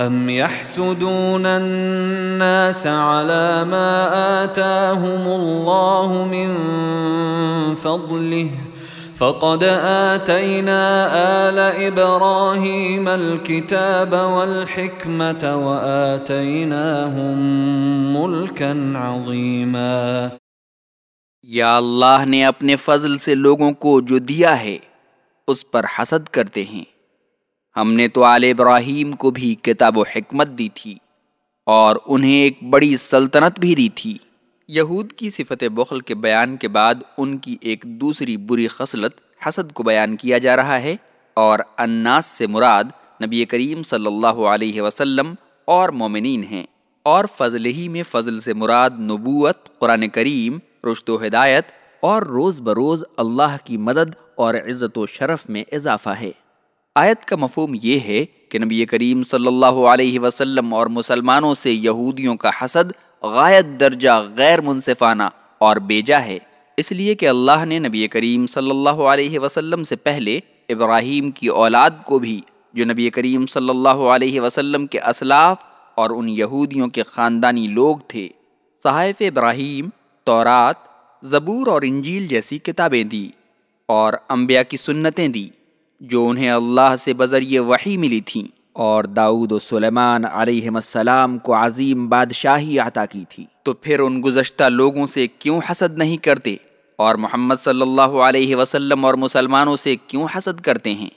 أم يحسدون الناس على ما آتاهم الله من فضله فقد آتينا آل إبراهيم الكتاب والحكمة وآتيناهم ملكا عظيما۔ یا اللہ نے اپنے فضل سے لوگوں کو جو دیا ہے، اس پر حسد کرتے ہیں۔ ہم نے تو آل ابراہیم کو بھی کتاب و حکمت دی تھی اور انہیں ایک بڑی سلطنت بھی دی تھی۔ یہود کی صفت بخل کے بیان کے بعد ان کی ایک دوسری بری خصلت حسد کو بیان کیا جا رہا ہے اور اناس سے مراد نبی کریم صلی اللہ علیہ وسلم اور مومنین ہیں۔ اور فضل ہی میں فضل سے مراد نبوت، قرآن کریم رشت و ہدایت اور روز بروز اللہ کی مدد اور عزت و شرف میں اضافہ ہے۔ آیت کا مفہوم یہ ہے کہ نبی کریم صلی اللہ علیہ وسلم اور مسلمانوں سے یہودیوں کا حسد غایت درجہ غیر منصفانہ اور بیجا ہے۔ اس لیے کہ اللہ نے نبی کریم صلی اللہ علیہ وسلم سے پہلے ابراہیم کی اولاد کو بھی، جو نبی کریم صلی اللہ علیہ وسلم کے اسلاف اور ان یہودیوں کے خاندانی لوگ تھے۔ صحائف ابراہیم، تورات، زبور اور انجیل جیسی کتابیں دی اور انبیاء کی سنتیں دی جو انہیں اللہ سے بذریعہ وحی ملی تھیں اور داؤد و سلیمان علیہ السلام کو عظیم بادشاہی عطا کی تھی۔ تو پھر ان گزشتہ لوگوں سے کیوں حسد نہیں کرتے اور محمد صلی اللہ علیہ وسلم اور مسلمانوں سے کیوں حسد کرتے ہیں؟